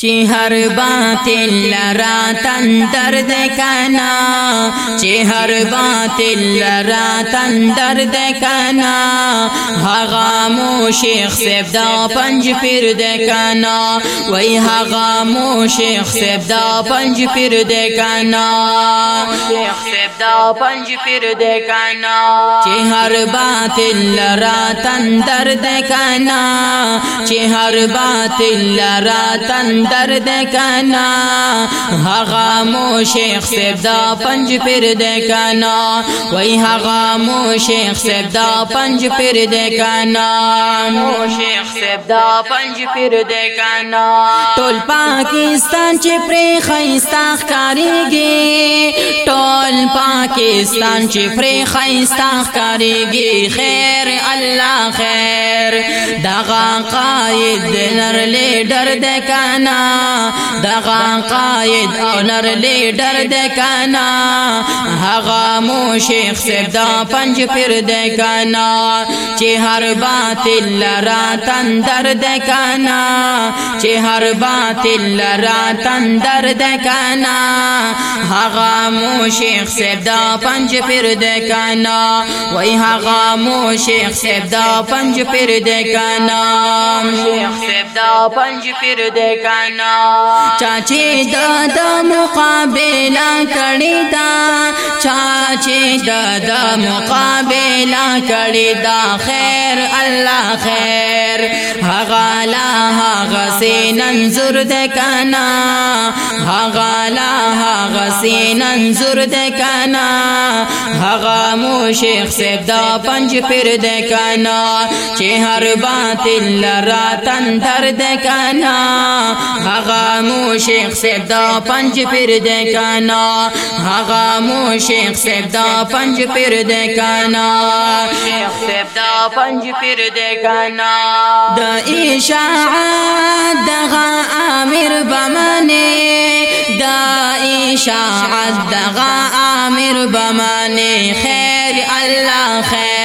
چې هر باطل لرا تن درد کنا چې هر باطل لرا تن درد کنا هغه مو شیخ سیب دا پنج پیر دکنا وی وای هغه شیخ سیب دا پنج پیر دکنا شیخ سیب دا پنج پیر دکنا کنا هر باطل لرا تن درد کنا چې هر باطل لرا تندر اندر د کنا هغه مو شیخ سیب دا پنج پیر د کنا وای هغه مو شیخ سیب دا پنج پیر د کنا مو شیخ سیب دا پنج پیر د کنا ټول پاکستان چې پری خیستا ښکاریږي ټول پاکستان چې پری خیستا ښکاریږي خیر الله خیر دغه قائد نر لیډر د کنا دغه قائد او نر لیډر د کنا هغه مو شیخ سدا پنج پیر د کنا چې هر باطل لرا تندر د کنا چې هر باطل لرا تندر د کنا هغه مو شیخ سدا پنج پیر د کنا وای هغه مو شیخ سدا پنج پیر د کنا غلام شیخ سیب دا پنج پیر دے کانا چاچی دا دا مقابلہ کڑی دا چاچی دا دا مقابلہ کڑی دا خیر الله خیر هغالا هغه سینن زور د کنا هغالا هغه سینن زور د کنا هغه مو شیخ سیب دا پنج پیر د کنا چې هر باطل راتن تندر دے کنا هغه مو شیخ سیب دا پنج پیر دے کنا هغه مو شیخ سیب دا پنج پیر دے کنا شیخ سیب دا پنج پیر دے کنا د اشاعت دغه امیر بمنه د اشاعت دغه امیر بمنه خیر الله خیر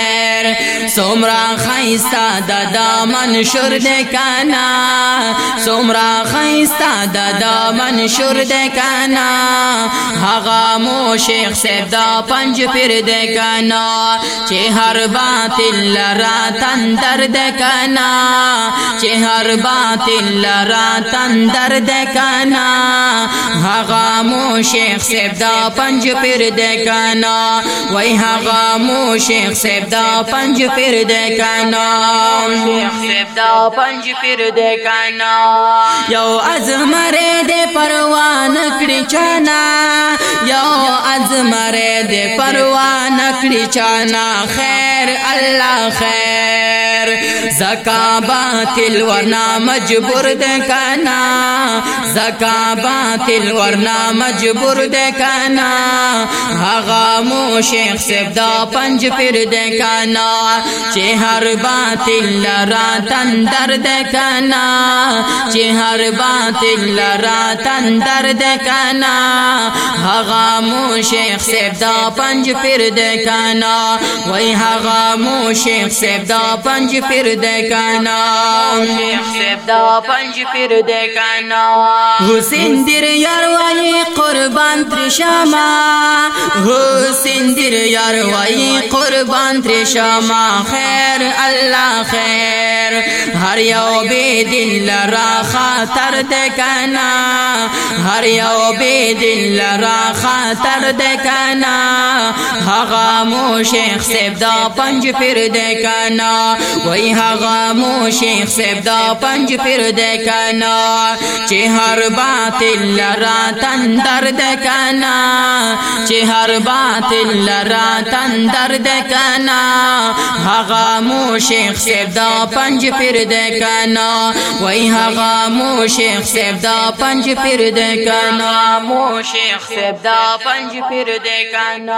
سمرا خیستا دادا منشور دانا سمرا خیستا دادا منشور دانا ہگا مو شیخ سیب دا پنج پھر دہ ہر بات لارا تنتر دہر بات لارا تن دگا مو شیخ سیب دا پنج پھر دے کان وہی ہگا مو شیخ سیب دا پنج پیر پیر دې کانا شیخ سیب دا پنج پیر دې کانا یو ازمره دې پروان کړی چانا یو ازمره دې پروان کړی چانا خیر الله خیر زکا باطل ورنا مجبور دې کانا زکا باطل ورنا مجبور دې کانا هغه مو شیخ سیب دا پنج پیر دې کانا چهر باطل لرا تن د کنا چهر باطل لرا تن د کنا هغه مو شیخ سیب دا پنج پیر د کنا وای غامو شیخ سیب دا پنج پیر د کنا شیخ سیب دا پنج پیر د کنا حسین دیر یار وای قربان ترشاما حسین سندر یار وائی قربان ترشاما خیر اللہ خیر هر یو بی دل را خاطر دکنا هر یو بی دل را خاطر دکنا هغه مو شیخ سیب دا پنج پیر دکنا وای هغه مو شیخ سیب دا پنج پیر دکنا چې هر باطل را تندر دکنا چې هر باطل را تندر دکنا هغه مو شیخ سیب دا پنج پیر دکنا دې کنا وای هغه مو شیخ سیب دا پنج پیر دې کنا مو شیخ سیب دا پنج پیر دې کنا